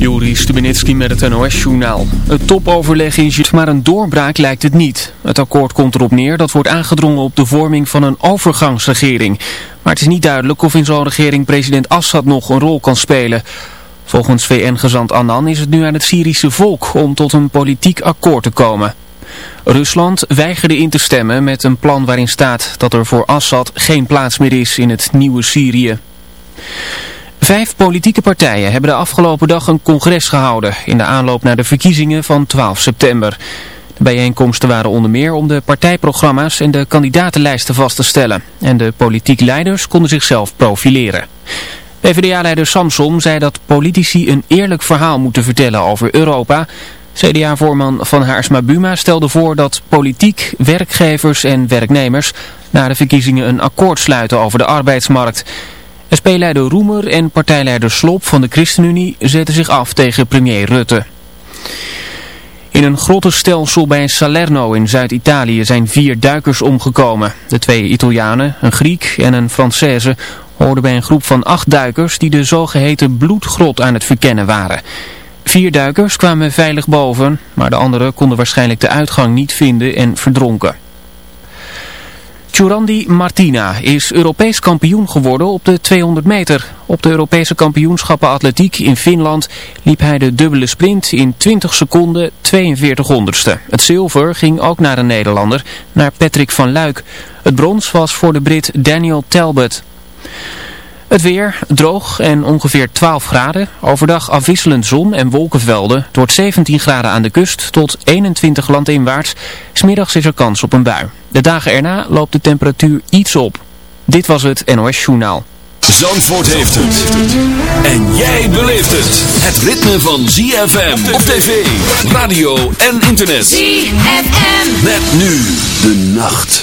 Juri Stubenitski met het NOS-journaal. Het topoverleg in maar een doorbraak lijkt het niet. Het akkoord komt erop neer dat wordt aangedrongen op de vorming van een overgangsregering. Maar het is niet duidelijk of in zo'n regering president Assad nog een rol kan spelen. Volgens VN-gezant Annan is het nu aan het Syrische volk om tot een politiek akkoord te komen. Rusland weigerde in te stemmen met een plan waarin staat dat er voor Assad geen plaats meer is in het nieuwe Syrië. Vijf politieke partijen hebben de afgelopen dag een congres gehouden in de aanloop naar de verkiezingen van 12 september. De bijeenkomsten waren onder meer om de partijprogramma's en de kandidatenlijsten vast te stellen. En de politiek leiders konden zichzelf profileren. PvdA-leider Samson zei dat politici een eerlijk verhaal moeten vertellen over Europa. CDA-voorman Van Haarsma Buma stelde voor dat politiek, werkgevers en werknemers na de verkiezingen een akkoord sluiten over de arbeidsmarkt. SP-leider Roemer en partijleider Slop van de ChristenUnie zetten zich af tegen premier Rutte. In een grottenstelsel bij Salerno in Zuid-Italië zijn vier duikers omgekomen. De twee Italianen, een Griek en een Française, hoorden bij een groep van acht duikers die de zogeheten bloedgrot aan het verkennen waren. Vier duikers kwamen veilig boven, maar de anderen konden waarschijnlijk de uitgang niet vinden en verdronken. Jurandi Martina is Europees kampioen geworden op de 200 meter. Op de Europese kampioenschappen atletiek in Finland liep hij de dubbele sprint in 20 seconden 42 honderdste. Het zilver ging ook naar een Nederlander, naar Patrick van Luik. Het brons was voor de Brit Daniel Talbot. Het weer droog en ongeveer 12 graden. Overdag afwisselend zon en wolkenvelden. Het wordt 17 graden aan de kust tot 21 landinwaarts. Smiddags is er kans op een bui. De dagen erna loopt de temperatuur iets op. Dit was het NOS Journaal. Zandvoort heeft het. En jij beleeft het. Het ritme van ZFM op tv, radio en internet. ZFM. Met nu de nacht.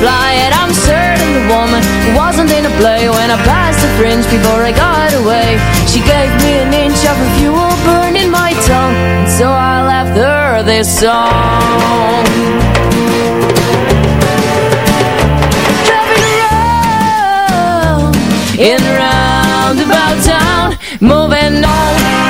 blind I'm certain the woman wasn't in a play When I passed the fringe before I got away. She gave me an inch of her fuel burning my tongue and So I left her this song. Driving around In roundabout town Moving on.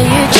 when you